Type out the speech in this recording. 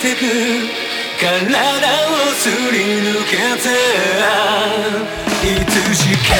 てく。体をすり抜けていつしか